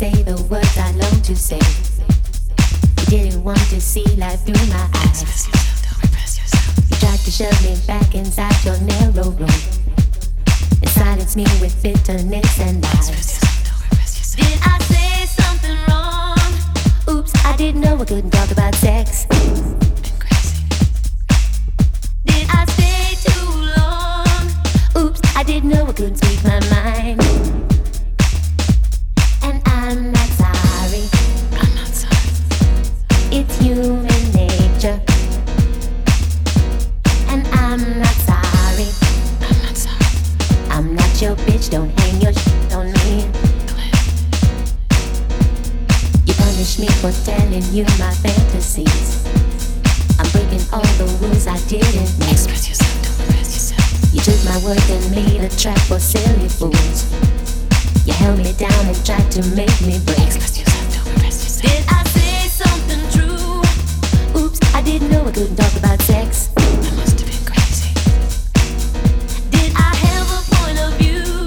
say the words I long to say. You didn't want to see life through my eyes. Yourself, don't repress yourself. You tried to shove me back inside your narrow room and silence me with bitterness and lies. Yourself, Did I say something wrong? Oops, I didn't know I couldn't talk about sex. Did I stay too long? Oops, I didn't know I couldn't speak my mind. Human nature. And I'm not sorry. I'm not sorry. I'm not your bitch, don't hang your shit on me. You punish me for telling you my fantasies. I'm breaking all the rules I didn't make. Express yourself, don't repress yourself. You took my word and made a trap for silly fools. You held me down and tried to make me break. Express yourself, don't yourself didn't know I couldn't talk about sex. I must have been crazy. Did I have a point of view?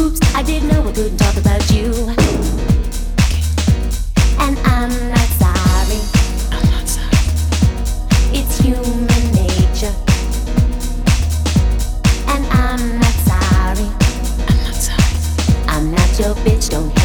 Oops, I didn't know I couldn't talk about you. And I'm not sorry. I'm not sorry. It's human nature. And I'm not sorry. I'm not sorry. I'm not your bitch, don't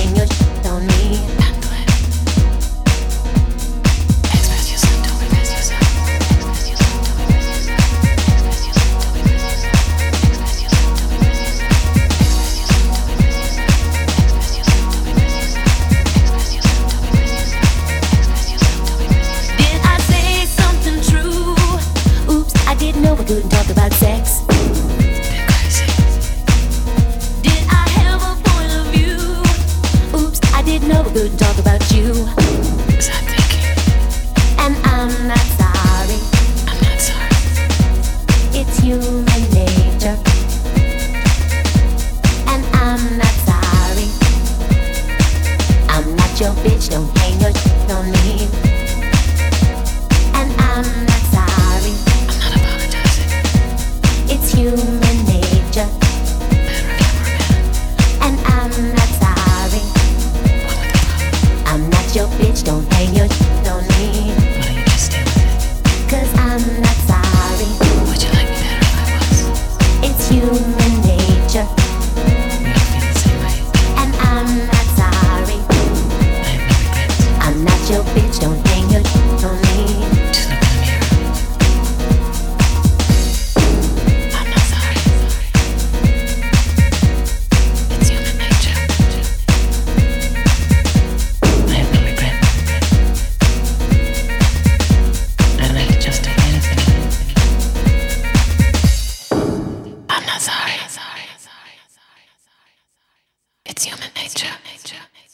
your bitch don't It's human nature. It's human nature.